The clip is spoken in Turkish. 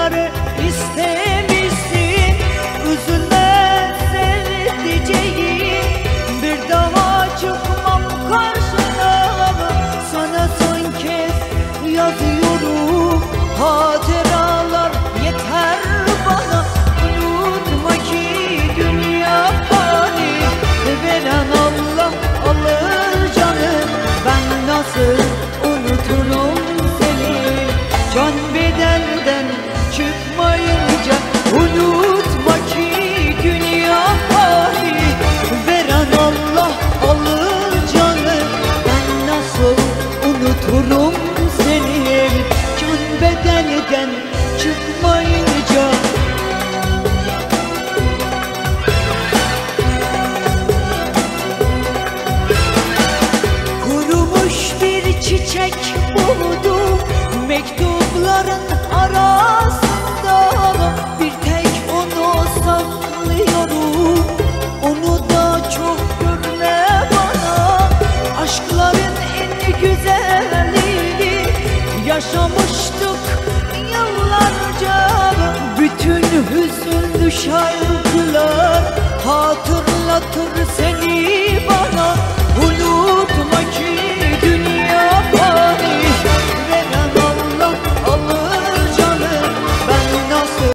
bunları istemişsin. Üzülme sevdiceğim. Bir daha çıkmam karşına Sana son kez yazıyorum. Hatıralar yeter bana. Unutma ki dünya fani. Veren Allah alır canı. Ben nasıl unuturum seni? Can bedelden senin Kün bedelden çıkmayınca. Kurumuş bir çiçek buldum Mektupların arasında. Bir tek onu saklıyorum Onu da çok görme bana. Aşkların en güzeli Yaşamıştık yıllarca. Bütün hüzünlü şarkılar